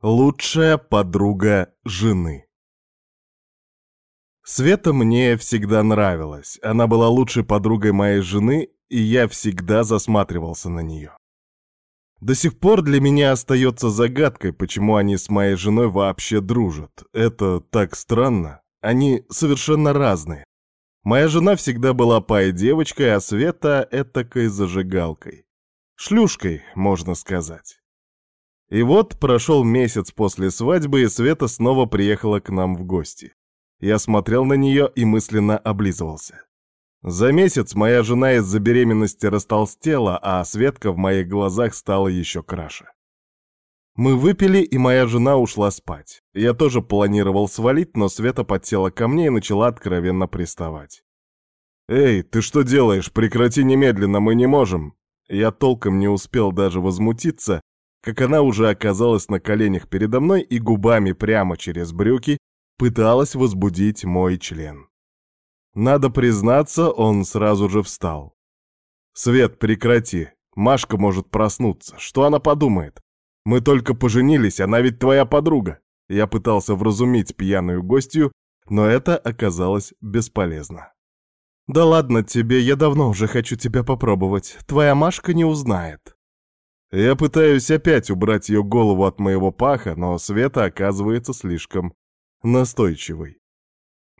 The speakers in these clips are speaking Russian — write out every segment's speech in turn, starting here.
Лучшая подруга жены. Света мне всегда нравилась. Она была лучшей подругой моей жены, и я всегда засматривался на нее. До сих пор для меня остается загадкой, почему они с моей женой вообще дружат. Это так странно. Они совершенно разные. Моя жена всегда была пай-девочкой, а Света — этакой зажигалкой. Шлюшкой, можно сказать. И вот прошел месяц после свадьбы, и Света снова приехала к нам в гости. Я смотрел на нее и мысленно облизывался. За месяц моя жена из-за беременности растолстела, а Светка в моих глазах стала еще краше. Мы выпили, и моя жена ушла спать. Я тоже планировал свалить, но Света подсела ко мне и начала откровенно приставать. «Эй, ты что делаешь? Прекрати немедленно, мы не можем!» Я толком не успел даже возмутиться, как она уже оказалась на коленях передо мной и губами прямо через брюки пыталась возбудить мой член. Надо признаться, он сразу же встал. «Свет, прекрати. Машка может проснуться. Что она подумает? Мы только поженились, она ведь твоя подруга». Я пытался вразумить пьяную гостью, но это оказалось бесполезно. «Да ладно тебе, я давно уже хочу тебя попробовать. Твоя Машка не узнает». Я пытаюсь опять убрать ее голову от моего паха, но Света оказывается слишком настойчивой.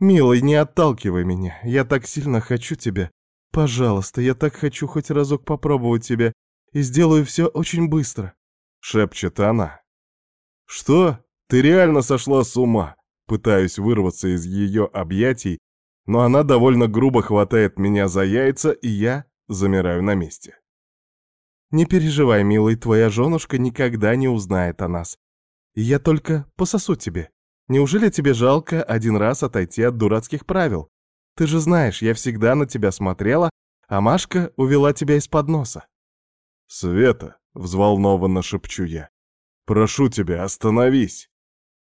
«Милый, не отталкивай меня. Я так сильно хочу тебя. Пожалуйста, я так хочу хоть разок попробовать тебя. И сделаю все очень быстро», — шепчет она. «Что? Ты реально сошла с ума?» Пытаюсь вырваться из ее объятий, но она довольно грубо хватает меня за яйца, и я замираю на месте. Не переживай, милый, твоя женушка никогда не узнает о нас. Я только пососу тебе. Неужели тебе жалко один раз отойти от дурацких правил? Ты же знаешь, я всегда на тебя смотрела, а Машка увела тебя из-под носа. Света, взволнованно шепчу я, прошу тебя, остановись.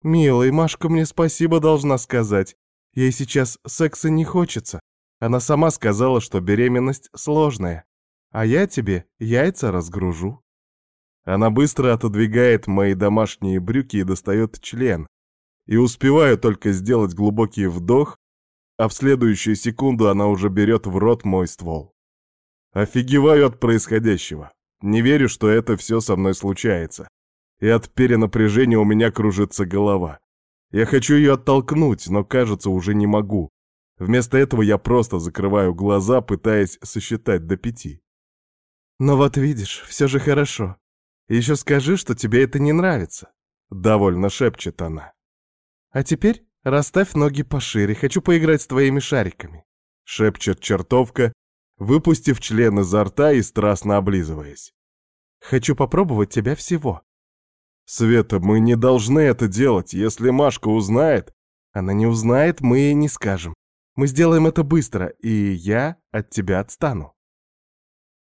Милый, Машка мне спасибо должна сказать. Ей сейчас секса не хочется. Она сама сказала, что беременность сложная а я тебе яйца разгружу». Она быстро отодвигает мои домашние брюки и достает член. И успеваю только сделать глубокий вдох, а в следующую секунду она уже берет в рот мой ствол. Офигеваю от происходящего. Не верю, что это все со мной случается. И от перенапряжения у меня кружится голова. Я хочу ее оттолкнуть, но, кажется, уже не могу. Вместо этого я просто закрываю глаза, пытаясь сосчитать до пяти. Но вот видишь, все же хорошо. Еще скажи, что тебе это не нравится. Довольно шепчет она. А теперь расставь ноги пошире, хочу поиграть с твоими шариками. Шепчет чертовка, выпустив член изо рта и страстно облизываясь. Хочу попробовать тебя всего. Света, мы не должны это делать. Если Машка узнает... Она не узнает, мы ей не скажем. Мы сделаем это быстро, и я от тебя отстану.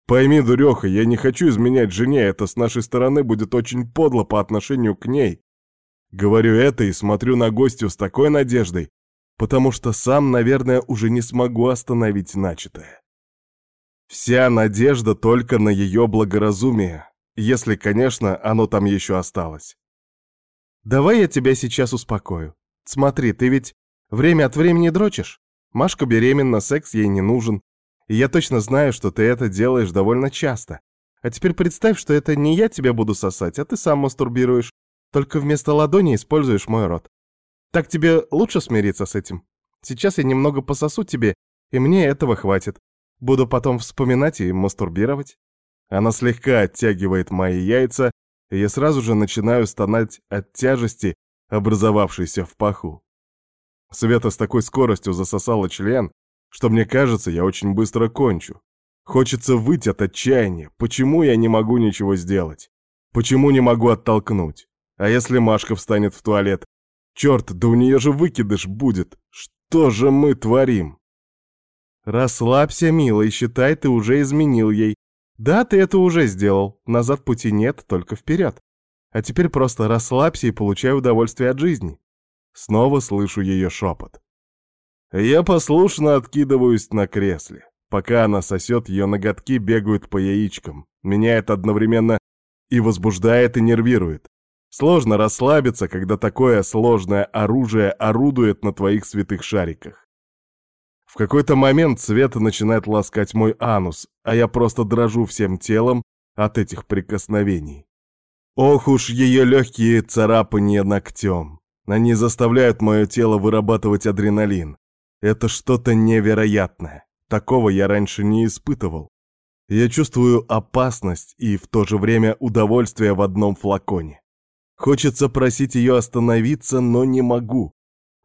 Пойми, дуреха, я не хочу изменять жене, это с нашей стороны будет очень подло по отношению к ней. Говорю это и смотрю на гостю с такой надеждой, потому что сам, наверное, уже не смогу остановить начатое. Вся надежда только на ее благоразумие, если, конечно, оно там еще осталось. Давай я тебя сейчас успокою. Смотри, ты ведь время от времени дрочишь. Машка беременна, секс ей не нужен. И я точно знаю, что ты это делаешь довольно часто. А теперь представь, что это не я тебя буду сосать, а ты сам мастурбируешь. Только вместо ладони используешь мой рот. Так тебе лучше смириться с этим? Сейчас я немного пососу тебе, и мне этого хватит. Буду потом вспоминать и мастурбировать. Она слегка оттягивает мои яйца, и я сразу же начинаю стонать от тяжести, образовавшейся в паху. Света с такой скоростью засосала член, что мне кажется, я очень быстро кончу. Хочется выйти от отчаяния. Почему я не могу ничего сделать? Почему не могу оттолкнуть? А если Машка встанет в туалет? Черт, да у нее же выкидыш будет. Что же мы творим? Расслабься, милый, считай, ты уже изменил ей. Да, ты это уже сделал. Назад пути нет, только вперед. А теперь просто расслабься и получай удовольствие от жизни. Снова слышу ее шепот. Я послушно откидываюсь на кресле. Пока она сосет, ее ноготки бегают по яичкам. Меня это одновременно и возбуждает, и нервирует. Сложно расслабиться, когда такое сложное оружие орудует на твоих святых шариках. В какой-то момент Света начинает ласкать мой анус, а я просто дрожу всем телом от этих прикосновений. Ох уж ее легкие царапания ногтем. Они заставляют мое тело вырабатывать адреналин. Это что-то невероятное. Такого я раньше не испытывал. Я чувствую опасность и в то же время удовольствие в одном флаконе. Хочется просить ее остановиться, но не могу.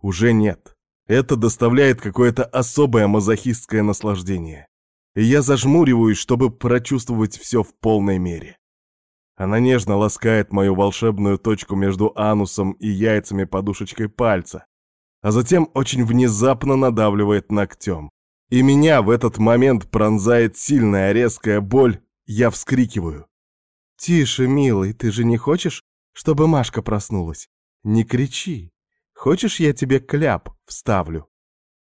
Уже нет. Это доставляет какое-то особое мазохистское наслаждение. И я зажмуриваюсь, чтобы прочувствовать все в полной мере. Она нежно ласкает мою волшебную точку между анусом и яйцами подушечкой пальца, а затем очень внезапно надавливает ногтем. И меня в этот момент пронзает сильная резкая боль, я вскрикиваю. «Тише, милый, ты же не хочешь, чтобы Машка проснулась? Не кричи. Хочешь, я тебе кляп вставлю?»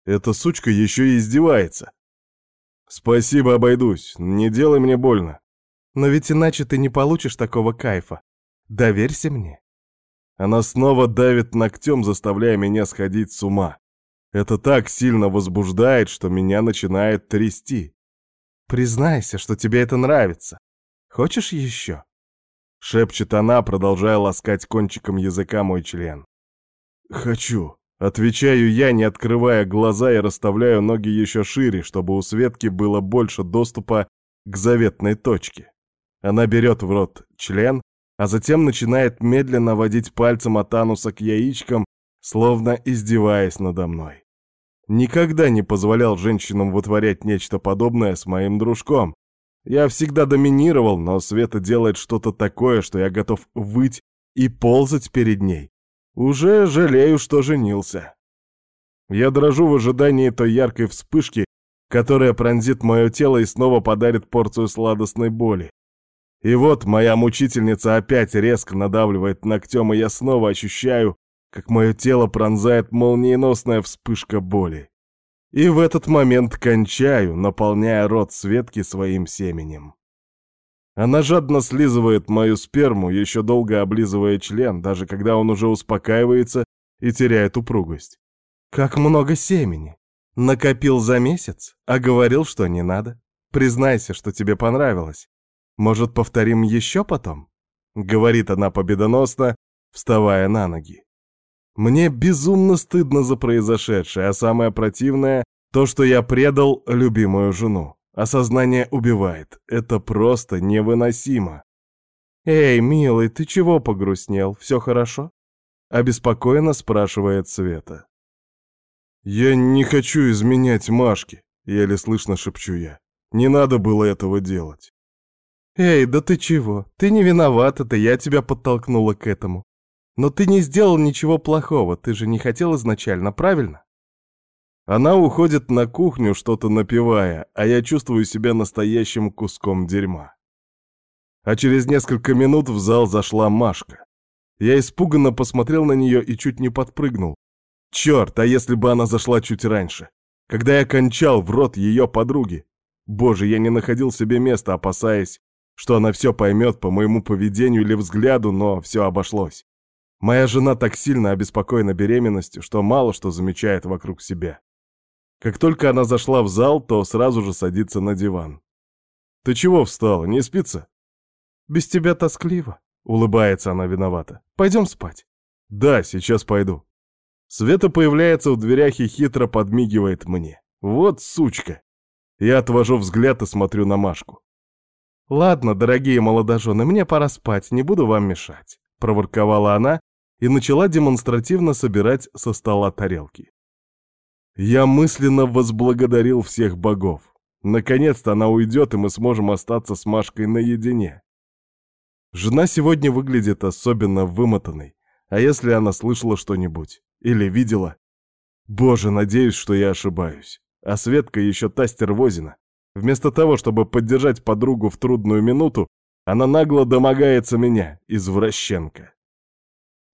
Эта сучка еще и издевается. «Спасибо, обойдусь. Не делай мне больно». «Но ведь иначе ты не получишь такого кайфа. Доверься мне». Она снова давит ногтем, заставляя меня сходить с ума. Это так сильно возбуждает, что меня начинает трясти. «Признайся, что тебе это нравится. Хочешь еще?» Шепчет она, продолжая ласкать кончиком языка мой член. «Хочу», — отвечаю я, не открывая глаза и расставляю ноги еще шире, чтобы у Светки было больше доступа к заветной точке. Она берет в рот член, а затем начинает медленно водить пальцем от ануса к яичкам, словно издеваясь надо мной. Никогда не позволял женщинам вытворять нечто подобное с моим дружком. Я всегда доминировал, но Света делает что-то такое, что я готов выть и ползать перед ней. Уже жалею, что женился. Я дрожу в ожидании той яркой вспышки, которая пронзит мое тело и снова подарит порцию сладостной боли. И вот моя мучительница опять резко надавливает ногтем, и я снова ощущаю, как мое тело пронзает молниеносная вспышка боли. И в этот момент кончаю, наполняя рот Светки своим семенем. Она жадно слизывает мою сперму, еще долго облизывая член, даже когда он уже успокаивается и теряет упругость. Как много семени! Накопил за месяц, а говорил, что не надо. Признайся, что тебе понравилось. Может, повторим еще потом?» — говорит она победоносно, вставая на ноги. Мне безумно стыдно за произошедшее, а самое противное — то, что я предал любимую жену. Осознание убивает. Это просто невыносимо. «Эй, милый, ты чего погрустнел? Все хорошо?» — обеспокоенно спрашивает Света. «Я не хочу изменять Машке», — еле слышно шепчу я. «Не надо было этого делать». «Эй, да ты чего? Ты не виноват, это я тебя подтолкнула к этому. Но ты не сделал ничего плохого, ты же не хотел изначально, правильно?» Она уходит на кухню, что-то напивая, а я чувствую себя настоящим куском дерьма. А через несколько минут в зал зашла Машка. Я испуганно посмотрел на нее и чуть не подпрыгнул. Черт, а если бы она зашла чуть раньше? Когда я кончал в рот ее подруги. Боже, я не находил себе места, опасаясь, что она все поймет по моему поведению или взгляду, но все обошлось. Моя жена так сильно обеспокоена беременностью, что мало что замечает вокруг себя. Как только она зашла в зал, то сразу же садится на диван. «Ты чего встала? Не спится?» «Без тебя тоскливо», — улыбается она виновата. «Пойдем спать». «Да, сейчас пойду». Света появляется в дверях и хитро подмигивает мне. «Вот сучка!» Я отвожу взгляд и смотрю на Машку. «Ладно, дорогие молодожены, мне пора спать, не буду вам мешать», — проворковала она и начала демонстративно собирать со стола тарелки. Я мысленно возблагодарил всех богов. Наконец-то она уйдет, и мы сможем остаться с Машкой наедине. Жена сегодня выглядит особенно вымотанной, а если она слышала что-нибудь или видела? Боже, надеюсь, что я ошибаюсь. А Светка еще та стервозина. Вместо того, чтобы поддержать подругу в трудную минуту, она нагло домогается меня, извращенка.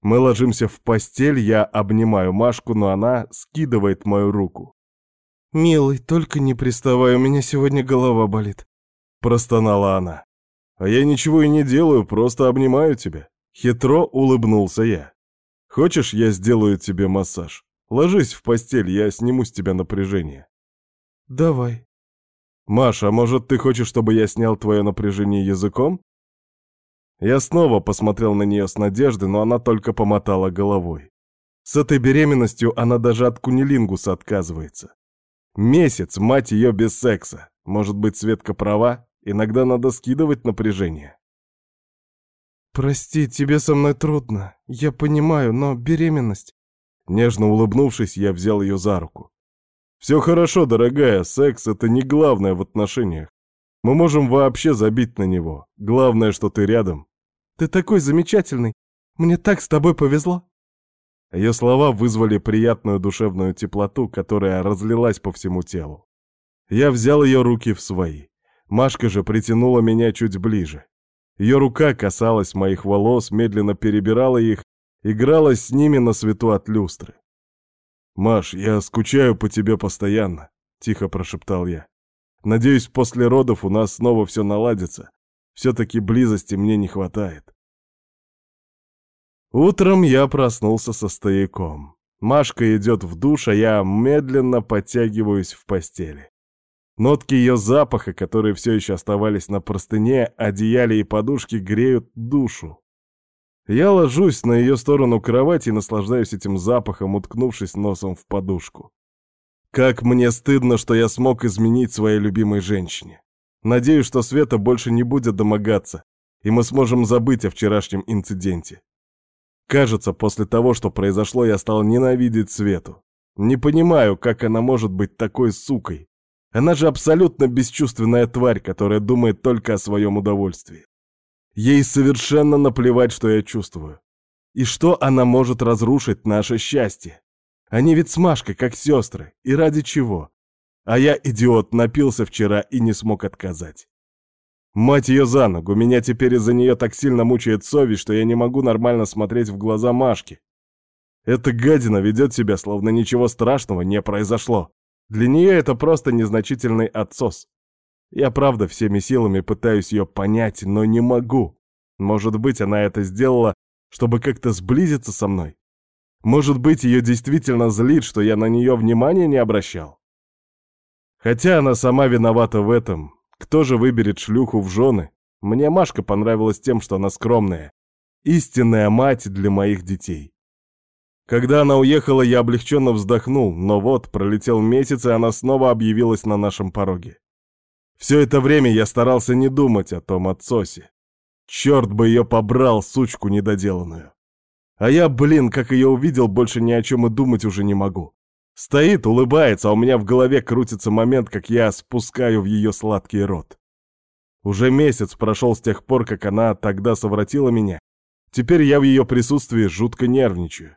Мы ложимся в постель, я обнимаю Машку, но она скидывает мою руку. «Милый, только не приставай, у меня сегодня голова болит», — простонала она. «А я ничего и не делаю, просто обнимаю тебя», Хитро улыбнулся я. Хочешь, я сделаю тебе массаж? Ложись в постель, я сниму с тебя напряжение. Давай. Маша, а может, ты хочешь, чтобы я снял твое напряжение языком? Я снова посмотрел на нее с надеждой, но она только помотала головой. С этой беременностью она даже от кунилингуса отказывается. Месяц, мать ее, без секса. Может быть, Светка права? Иногда надо скидывать напряжение. «Прости, тебе со мной трудно. Я понимаю, но беременность...» Нежно улыбнувшись, я взял ее за руку. «Все хорошо, дорогая, секс — это не главное в отношениях. Мы можем вообще забить на него. Главное, что ты рядом». «Ты такой замечательный. Мне так с тобой повезло». Ее слова вызвали приятную душевную теплоту, которая разлилась по всему телу. Я взял ее руки в свои. Машка же притянула меня чуть ближе. Ее рука касалась моих волос, медленно перебирала их, играла с ними на свету от люстры. «Маш, я скучаю по тебе постоянно», — тихо прошептал я. «Надеюсь, после родов у нас снова все наладится. Все-таки близости мне не хватает». Утром я проснулся со стояком. Машка идет в душ, а я медленно подтягиваюсь в постели. Нотки ее запаха, которые все еще оставались на простыне, одеяле и подушке, греют душу. Я ложусь на ее сторону кровати и наслаждаюсь этим запахом, уткнувшись носом в подушку. Как мне стыдно, что я смог изменить своей любимой женщине. Надеюсь, что Света больше не будет домогаться, и мы сможем забыть о вчерашнем инциденте. Кажется, после того, что произошло, я стал ненавидеть Свету. Не понимаю, как она может быть такой сукой. Она же абсолютно бесчувственная тварь, которая думает только о своем удовольствии. Ей совершенно наплевать, что я чувствую. И что она может разрушить наше счастье? Они ведь с Машкой как сестры. И ради чего? А я, идиот, напился вчера и не смог отказать. Мать ее за ногу, меня теперь из-за нее так сильно мучает совесть, что я не могу нормально смотреть в глаза Машки. Эта гадина ведет себя, словно ничего страшного не произошло. Для нее это просто незначительный отсос. Я правда всеми силами пытаюсь ее понять, но не могу. Может быть, она это сделала, чтобы как-то сблизиться со мной? Может быть, ее действительно злит, что я на нее внимания не обращал? Хотя она сама виновата в этом, кто же выберет шлюху в жены? Мне Машка понравилась тем, что она скромная. Истинная мать для моих детей. Когда она уехала, я облегченно вздохнул, но вот, пролетел месяц, и она снова объявилась на нашем пороге. Все это время я старался не думать о том отсосе. Черт бы ее побрал, сучку недоделанную. А я, блин, как ее увидел, больше ни о чем и думать уже не могу. Стоит, улыбается, а у меня в голове крутится момент, как я спускаю в ее сладкий рот. Уже месяц прошел с тех пор, как она тогда совратила меня. Теперь я в ее присутствии жутко нервничаю.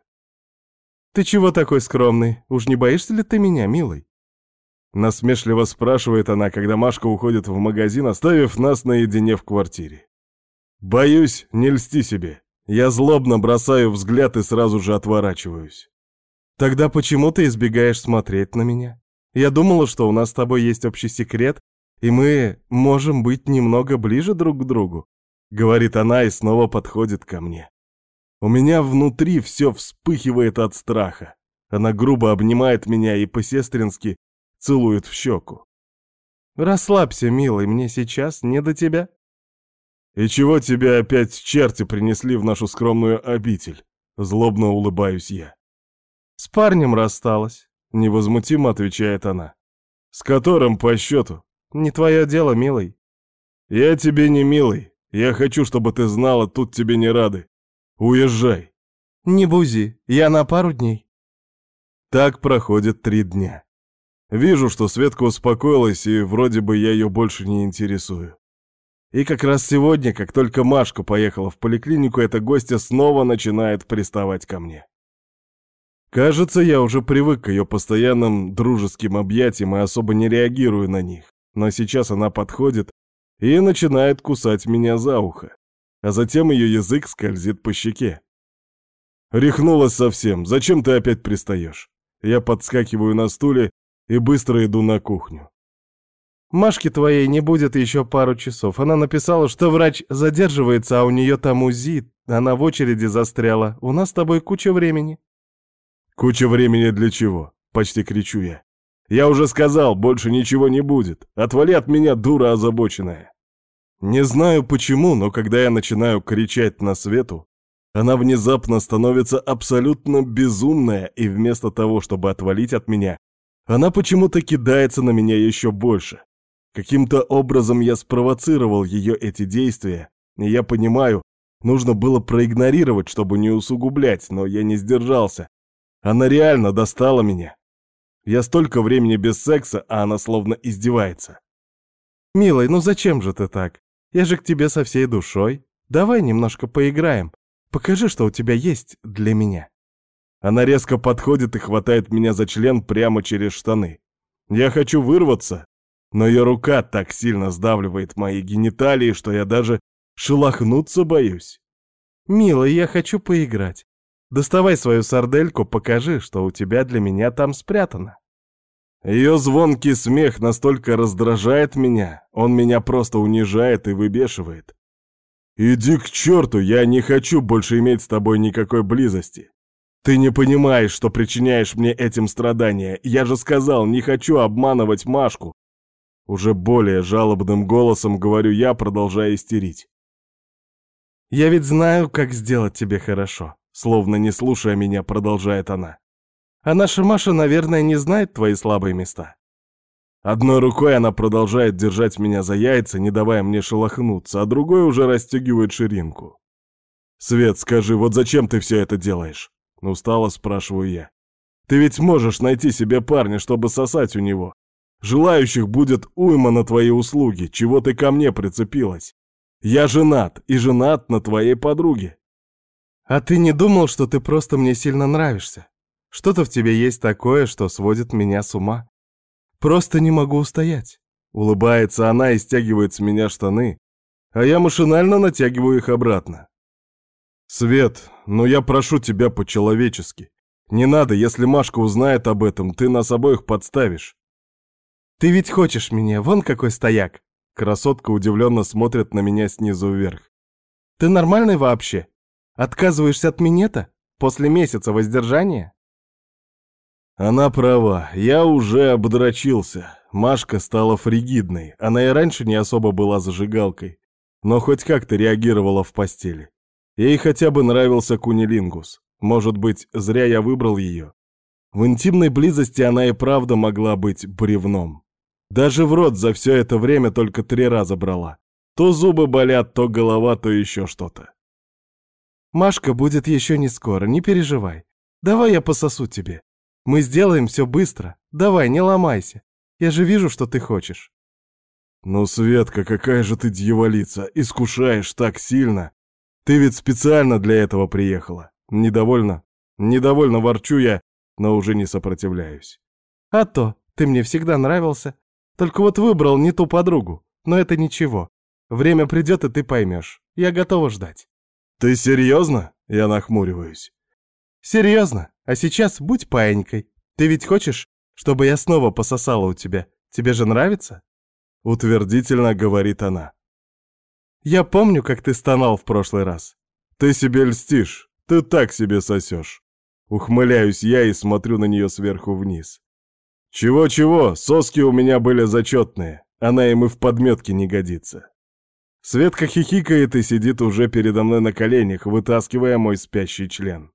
«Ты чего такой скромный? Уж не боишься ли ты меня, милый?» Насмешливо спрашивает она, когда Машка уходит в магазин, оставив нас наедине в квартире. «Боюсь, не льсти себе. Я злобно бросаю взгляд и сразу же отворачиваюсь. Тогда почему ты избегаешь смотреть на меня? Я думала, что у нас с тобой есть общий секрет, и мы можем быть немного ближе друг к другу», — говорит она и снова подходит ко мне. У меня внутри все вспыхивает от страха. Она грубо обнимает меня и по-сестрински целует в щеку. «Расслабься, милый, мне сейчас не до тебя». «И чего тебя опять черти принесли в нашу скромную обитель?» Злобно улыбаюсь я. «С парнем рассталась», — невозмутимо отвечает она. «С которым по счету?» «Не твое дело, милый». «Я тебе не милый. Я хочу, чтобы ты знала, тут тебе не рады. Уезжай». «Не бузи, я на пару дней». Так проходит три дня. Вижу, что Светка успокоилась, и вроде бы я ее больше не интересую. И как раз сегодня, как только Машка поехала в поликлинику, эта гостья снова начинает приставать ко мне. Кажется, я уже привык к ее постоянным дружеским объятиям и особо не реагирую на них. Но сейчас она подходит и начинает кусать меня за ухо. А затем ее язык скользит по щеке. Рехнулась совсем. Зачем ты опять пристаешь? Я подскакиваю на стуле и быстро иду на кухню. Машки твоей не будет еще пару часов. Она написала, что врач задерживается, а у нее там УЗИ. Она в очереди застряла. У нас с тобой куча времени. Куча времени для чего? Почти кричу я. Я уже сказал, больше ничего не будет. Отвали от меня, дура озабоченная. Не знаю почему, но когда я начинаю кричать на свету, она внезапно становится абсолютно безумная, и вместо того, чтобы отвалить от меня, она почему-то кидается на меня еще больше. Каким-то образом я спровоцировал ее эти действия, и я понимаю, нужно было проигнорировать, чтобы не усугублять, но я не сдержался. Она реально достала меня. Я столько времени без секса, а она словно издевается. «Милый, ну зачем же ты так? Я же к тебе со всей душой. Давай немножко поиграем. Покажи, что у тебя есть для меня». Она резко подходит и хватает меня за член прямо через штаны. Я хочу вырваться, но ее рука так сильно сдавливает мои гениталии, что я даже шелохнуться боюсь. «Милый, я хочу поиграть. Доставай свою сардельку, покажи, что у тебя для меня там спрятано». Ее звонкий смех настолько раздражает меня, он меня просто унижает и выбешивает. «Иди к черту, я не хочу больше иметь с тобой никакой близости. Ты не понимаешь, что причиняешь мне этим страдания. Я же сказал, не хочу обманывать Машку, уже более жалобным голосом говорю я, продолжая истерить. «Я ведь знаю, как сделать тебе хорошо», словно не слушая меня, продолжает она. «А наша Маша, наверное, не знает твои слабые места». Одной рукой она продолжает держать меня за яйца, не давая мне шелохнуться, а другой уже расстегивает ширинку. «Свет, скажи, вот зачем ты все это делаешь?» Устало спрашиваю я. «Ты ведь можешь найти себе парня, чтобы сосать у него, Желающих будет уйма на твои услуги, чего ты ко мне прицепилась. Я женат, и женат на твоей подруге. А ты не думал, что ты просто мне сильно нравишься? Что-то в тебе есть такое, что сводит меня с ума. Просто не могу устоять. Улыбается она и стягивает с меня штаны, а я машинально натягиваю их обратно. Свет, но я прошу тебя по-человечески. Не надо, если Машка узнает об этом, ты нас обоих подставишь. «Ты ведь хочешь меня, вон какой стояк!» Красотка удивленно смотрит на меня снизу вверх. «Ты нормальный вообще? Отказываешься от минета? После месяца воздержания?» Она права, я уже обдрочился. Машка стала фригидной, она и раньше не особо была зажигалкой, но хоть как-то реагировала в постели. Ей хотя бы нравился кунилингус. Может быть, зря я выбрал ее. В интимной близости она и правда могла быть бревном. Даже в рот за все это время только три раза брала. То зубы болят, то голова, то еще что-то. «Машка будет еще не скоро, не переживай. Давай я пососу тебе. Мы сделаем все быстро. Давай, не ломайся. Я же вижу, что ты хочешь». «Ну, Светка, какая же ты дьяволица, искушаешь так сильно. Ты ведь специально для этого приехала. Недовольно? Недовольно ворчу я, но уже не сопротивляюсь». «А то, ты мне всегда нравился. Только вот выбрал не ту подругу. Но это ничего. Время придет, и ты поймешь. Я готова ждать. Ты серьезно? Я нахмуриваюсь. Серьезно. А сейчас будь паенькой. Ты ведь хочешь, чтобы я снова пососала у тебя? Тебе же нравится? Утвердительно говорит она. Я помню, как ты стонал в прошлый раз. Ты себе льстишь. Ты так себе сосешь. Ухмыляюсь я и смотрю на нее сверху вниз. Чего-чего, соски у меня были зачетные, она им и в подметке не годится. Светка хихикает и сидит уже передо мной на коленях, вытаскивая мой спящий член.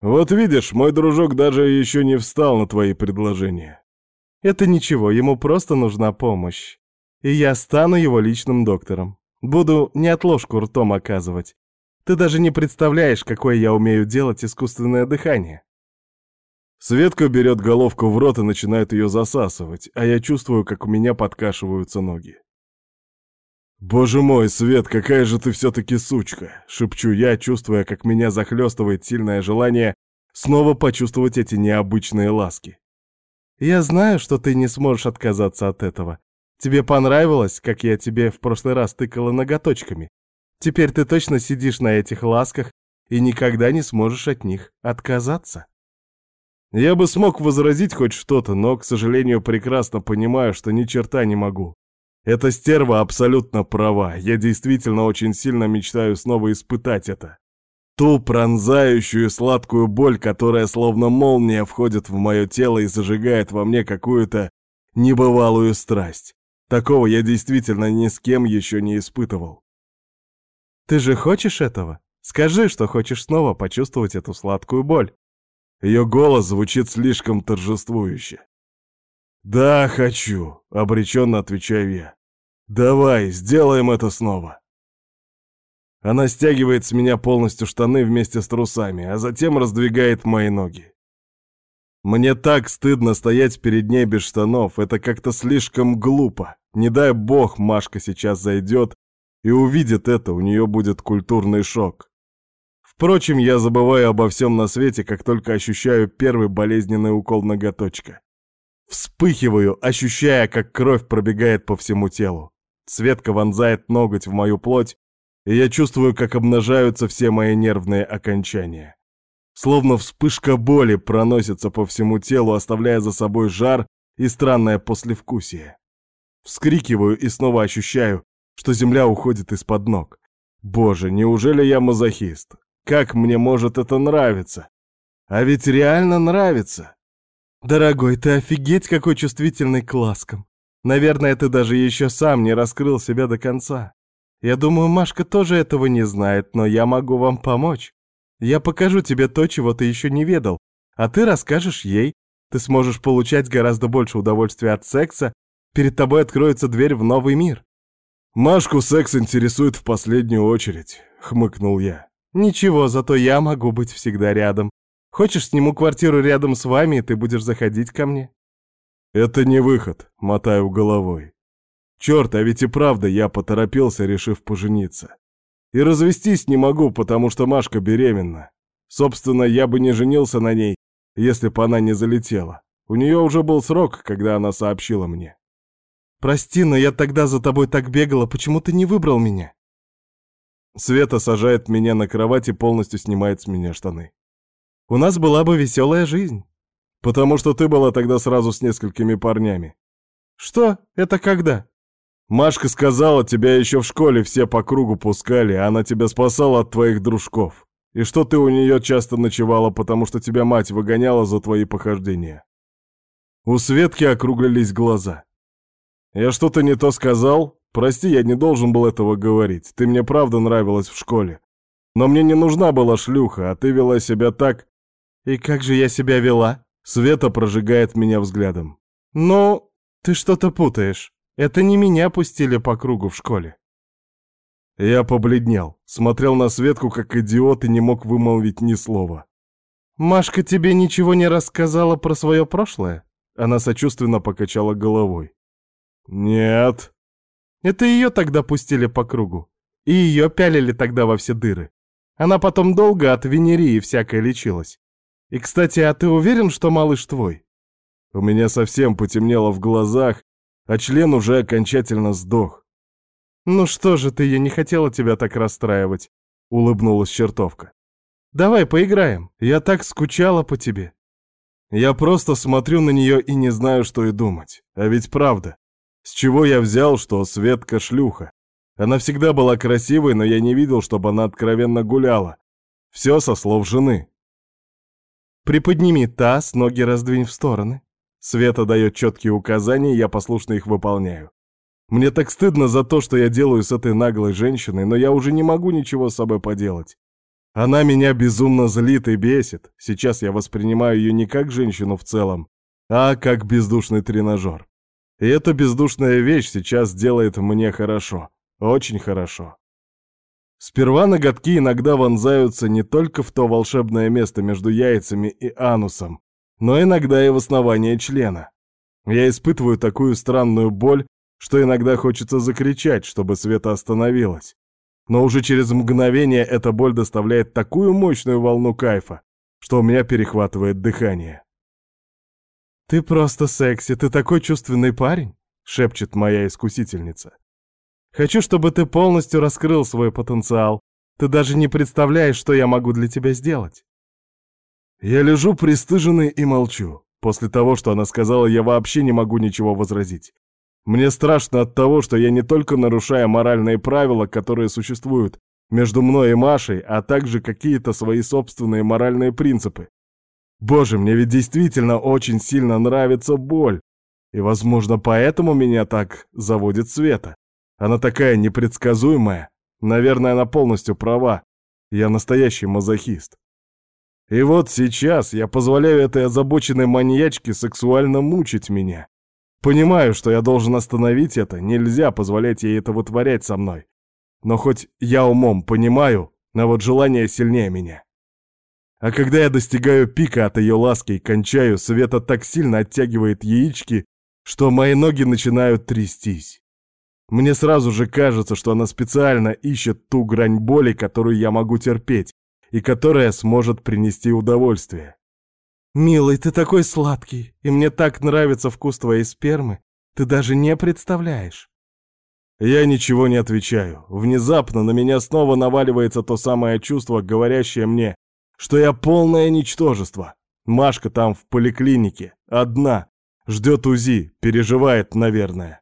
Вот видишь, мой дружок даже еще не встал на твои предложения. Это ничего, ему просто нужна помощь. И я стану его личным доктором. Буду неотложку ртом оказывать. Ты даже не представляешь, какое я умею делать искусственное дыхание. Светка берет головку в рот и начинает ее засасывать, а я чувствую, как у меня подкашиваются ноги. «Боже мой, Свет, какая же ты все-таки сучка!» — шепчу я, чувствуя, как меня захлестывает сильное желание снова почувствовать эти необычные ласки. «Я знаю, что ты не сможешь отказаться от этого. Тебе понравилось, как я тебе в прошлый раз тыкала ноготочками? Теперь ты точно сидишь на этих ласках и никогда не сможешь от них отказаться». Я бы смог возразить хоть что-то, но, к сожалению, прекрасно понимаю, что ни черта не могу. Эта стерва абсолютно права. Я действительно очень сильно мечтаю снова испытать это. Ту пронзающую сладкую боль, которая словно молния входит в мое тело и зажигает во мне какую-то небывалую страсть. Такого я действительно ни с кем еще не испытывал. «Ты же хочешь этого? Скажи, что хочешь снова почувствовать эту сладкую боль». Ее голос звучит слишком торжествующе. «Да, хочу», — обреченно отвечаю я. «Давай, сделаем это снова». Она стягивает с меня полностью штаны вместе с трусами, а затем раздвигает мои ноги. Мне так стыдно стоять перед ней без штанов, это как-то слишком глупо. Не дай бог Машка сейчас зайдет и увидит это, у нее будет культурный шок. Впрочем, я забываю обо всем на свете, как только ощущаю первый болезненный укол ноготочка. Вспыхиваю, ощущая, как кровь пробегает по всему телу. Светка вонзает ноготь в мою плоть, и я чувствую, как обнажаются все мои нервные окончания. Словно вспышка боли проносится по всему телу, оставляя за собой жар и странное послевкусие. Вскрикиваю и снова ощущаю, что земля уходит из-под ног. Боже, неужели я мазохист? Как мне может это нравиться? А ведь реально нравится. Дорогой, ты офигеть какой чувствительный к ласкам. Наверное, ты даже еще сам не раскрыл себя до конца. Я думаю, Машка тоже этого не знает, но я могу вам помочь. Я покажу тебе то, чего ты еще не ведал, а ты расскажешь ей. Ты сможешь получать гораздо больше удовольствия от секса, перед тобой откроется дверь в новый мир. Машку секс интересует в последнюю очередь, хмыкнул я. Ничего, зато я могу быть всегда рядом. Хочешь, сниму квартиру рядом с вами, и ты будешь заходить ко мне?» «Это не выход», — мотаю головой. «Черт, а ведь и правда я поторопился, решив пожениться. И развестись не могу, потому что Машка беременна. Собственно, я бы не женился на ней, если бы она не залетела. У нее уже был срок, когда она сообщила мне». «Прости, но я тогда за тобой так бегала, почему ты не выбрал меня?» Света сажает меня на кровать и полностью снимает с меня штаны. У нас была бы веселая жизнь. Потому что ты была тогда сразу с несколькими парнями. Что? Это когда? Машка сказала, тебя еще в школе все по кругу пускали, а она тебя спасала от твоих дружков. И что ты у нее часто ночевала, потому что тебя мать выгоняла за твои похождения. У Светки округлились глаза. Я что-то не то сказал? Прости, я не должен был этого говорить. Ты мне правда нравилась в школе. Но мне не нужна была шлюха, а ты вела себя так... И как же я себя вела? Света прожигает меня взглядом. Ну, ты что-то путаешь. Это не меня пустили по кругу в школе. Я побледнел, смотрел на Светку как идиот и не мог вымолвить ни слова. «Машка тебе ничего не рассказала про свое прошлое?» Она сочувственно покачала головой. «Нет», это ее тогда пустили по кругу. И ее пялили тогда во все дыры. Она потом долго от венерии всякой лечилась. И, кстати, а ты уверен, что малыш твой? У меня совсем потемнело в глазах, а член уже окончательно сдох. «Ну что же ты, я не хотела тебя так расстраивать», — улыбнулась чертовка. «Давай поиграем, я так скучала по тебе». Я просто смотрю на нее и не знаю, что и думать. А ведь правда, с чего я взял, что Светка шлюха? Она всегда была красивой, но я не видел, чтобы она откровенно гуляла. Все со слов жены. «Приподними таз, ноги раздвинь в стороны». Света дает четкие указания, я послушно их выполняю. Мне так стыдно за то, что я делаю с этой наглой женщиной, но я уже не могу ничего с собой поделать. Она меня безумно злит и бесит. Сейчас я воспринимаю ее не как женщину в целом, а как бездушный тренажер. И эта бездушная вещь сейчас делает мне хорошо. Очень хорошо. Сперва ноготки иногда вонзаются не только в то волшебное место между яйцами и анусом, но иногда и в основание члена. Я испытываю такую странную боль, что иногда хочется закричать, чтобы Света остановилась. Но уже через мгновение эта боль доставляет такую мощную волну кайфа, что у меня перехватывает дыхание. «Ты просто секси, ты такой чувственный парень», — шепчет моя искусительница. «Хочу, чтобы ты полностью раскрыл свой потенциал. Ты даже не представляешь, что я могу для тебя сделать». Я лежу пристыженный и молчу. После того, что она сказала, я вообще не могу ничего возразить. Мне страшно от того, что я не только нарушаю моральные правила, которые существуют между мной и Машей, а также какие-то свои собственные моральные принципы. Боже, мне ведь действительно очень сильно нравится боль. И, возможно, поэтому меня так заводит Света. Она такая непредсказуемая. Наверное, она полностью права. Я настоящий мазохист. И вот сейчас я позволяю этой озабоченной маньячке сексуально мучить меня. Понимаю, что я должен остановить это, нельзя позволять ей это вытворять со мной. Но хоть я умом понимаю, а вот желание сильнее меня. А когда я достигаю пика от ее ласки и кончаю, Света так сильно оттягивает яички, что мои ноги начинают трястись. Мне сразу же кажется, что она специально ищет ту грань боли, которую я могу терпеть, и которая сможет принести удовольствие. «Милый, ты такой сладкий, и мне так нравится вкус твоей спермы, ты даже не представляешь». Я ничего не отвечаю. Внезапно на меня снова наваливается то самое чувство, говорящее мне, что я полное ничтожество. Машка там в поликлинике, одна, ждет УЗИ, переживает, наверное.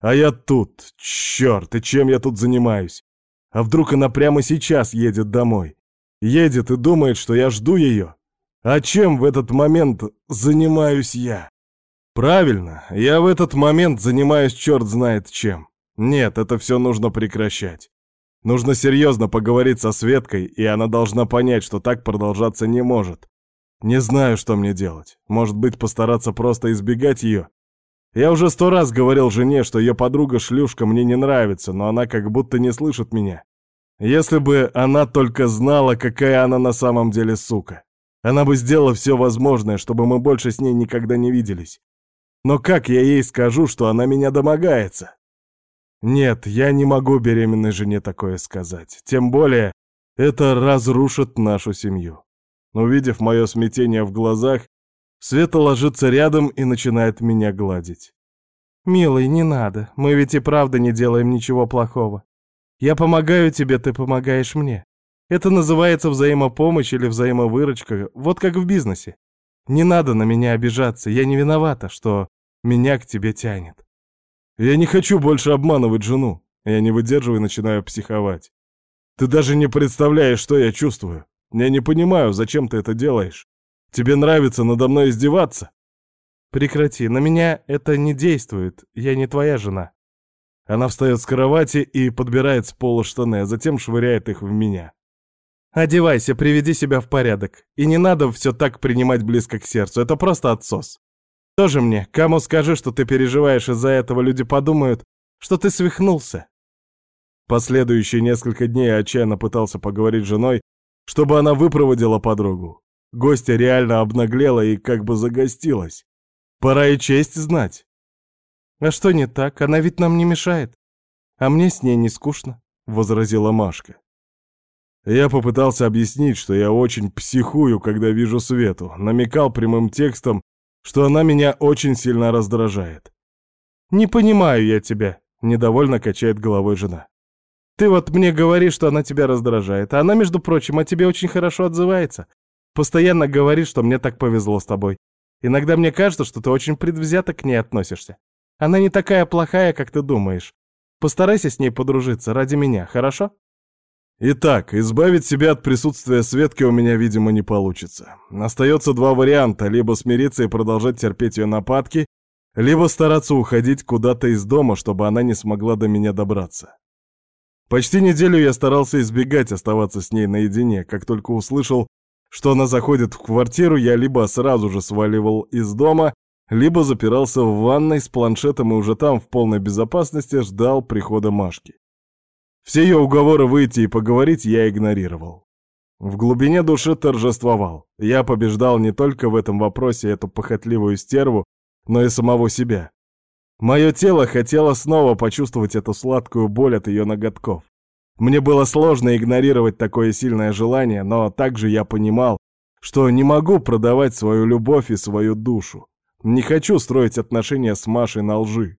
А я тут, черт, и чем я тут занимаюсь? А вдруг она прямо сейчас едет домой? Едет и думает, что я жду ее? А чем в этот момент занимаюсь я? Правильно, я в этот момент занимаюсь черт знает чем. Нет, это все нужно прекращать. Нужно серьезно поговорить со Светкой, и она должна понять, что так продолжаться не может. Не знаю, что мне делать. Может быть, постараться просто избегать ее? Я уже сто раз говорил жене, что ее подруга-шлюшка мне не нравится, но она как будто не слышит меня. Если бы она только знала, какая она на самом деле сука. Она бы сделала все возможное, чтобы мы больше с ней никогда не виделись. Но как я ей скажу, что она меня домогается? Нет, я не могу беременной жене такое сказать. Тем более, это разрушит нашу семью. Увидев мое смятение в глазах, Света ложится рядом и начинает меня гладить. «Милый, не надо, мы ведь и правда не делаем ничего плохого. Я помогаю тебе, ты помогаешь мне. Это называется взаимопомощь или взаимовыручка, вот как в бизнесе. Не надо на меня обижаться, я не виновата, что меня к тебе тянет. Я не хочу больше обманывать жену. Я не выдерживаю и начинаю психовать. Ты даже не представляешь, что я чувствую. Я не понимаю, зачем ты это делаешь. Тебе нравится надо мной издеваться? Прекрати, на меня это не действует. Я не твоя жена. Она встает с кровати и подбирает с пола штаны, а затем швыряет их в меня. Одевайся, приведи себя в порядок. И не надо все так принимать близко к сердцу, это просто отсос. Тоже мне, кому скажи, что ты переживаешь из-за этого, люди подумают, что ты свихнулся. Последующие несколько дней я отчаянно пытался поговорить с женой, чтобы она выпроводила подругу. Гостья реально обнаглела и как бы загостилась. Пора и честь знать. А что не так? Она ведь нам не мешает. А мне с ней не скучно, — возразила Машка. Я попытался объяснить, что я очень психую, когда вижу Свету, намекал прямым текстом, что она меня очень сильно раздражает. «Не понимаю я тебя», — недовольно качает головой жена. «Ты вот мне говоришь, что она тебя раздражает, а она, между прочим, о тебе очень хорошо отзывается. Постоянно говорит, что мне так повезло с тобой. Иногда мне кажется, что ты очень предвзято к ней относишься. Она не такая плохая, как ты думаешь. Постарайся с ней подружиться ради меня, хорошо?» Итак, избавить себя от присутствия Светки у меня, видимо, не получится. Остается два варианта, либо смириться и продолжать терпеть ее нападки, либо стараться уходить куда-то из дома, чтобы она не смогла до меня добраться. Почти неделю я старался избегать оставаться с ней наедине. Как только услышал, что она заходит в квартиру, я либо сразу же сваливал из дома, либо запирался в ванной с планшетом и уже там в полной безопасности ждал прихода Машки. Все ее уговоры выйти и поговорить я игнорировал. В глубине души торжествовал. Я побеждал не только в этом вопросе эту похотливую стерву, но и самого себя. Мое тело хотело снова почувствовать эту сладкую боль от ее ноготков. Мне было сложно игнорировать такое сильное желание, но также я понимал, что не могу продавать свою любовь и свою душу. Не хочу строить отношения с Машей на лжи.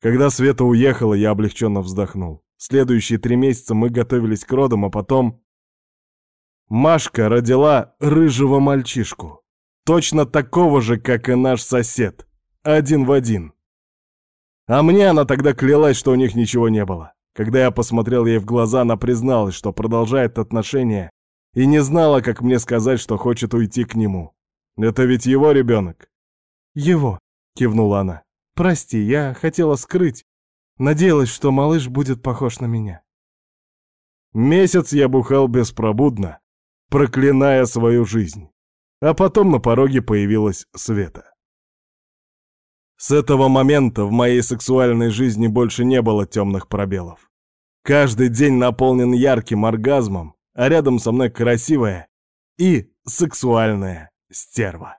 Когда Света уехала, я облегченно вздохнул. Следующие три месяца мы готовились к родам, а потом... Машка родила рыжего мальчишку. Точно такого же, как и наш сосед. Один в один. А мне она тогда клялась, что у них ничего не было. Когда я посмотрел ей в глаза, она призналась, что продолжает отношения, и не знала, как мне сказать, что хочет уйти к нему. Это ведь его ребенок. «Его», — кивнула она. «Прости, я хотела скрыть. Надеялась, что малыш будет похож на меня». Месяц я бухал беспробудно, проклиная свою жизнь. А потом на пороге появилась Света. С этого момента в моей сексуальной жизни больше не было темных пробелов. Каждый день наполнен ярким оргазмом, а рядом со мной красивая и сексуальная стерва.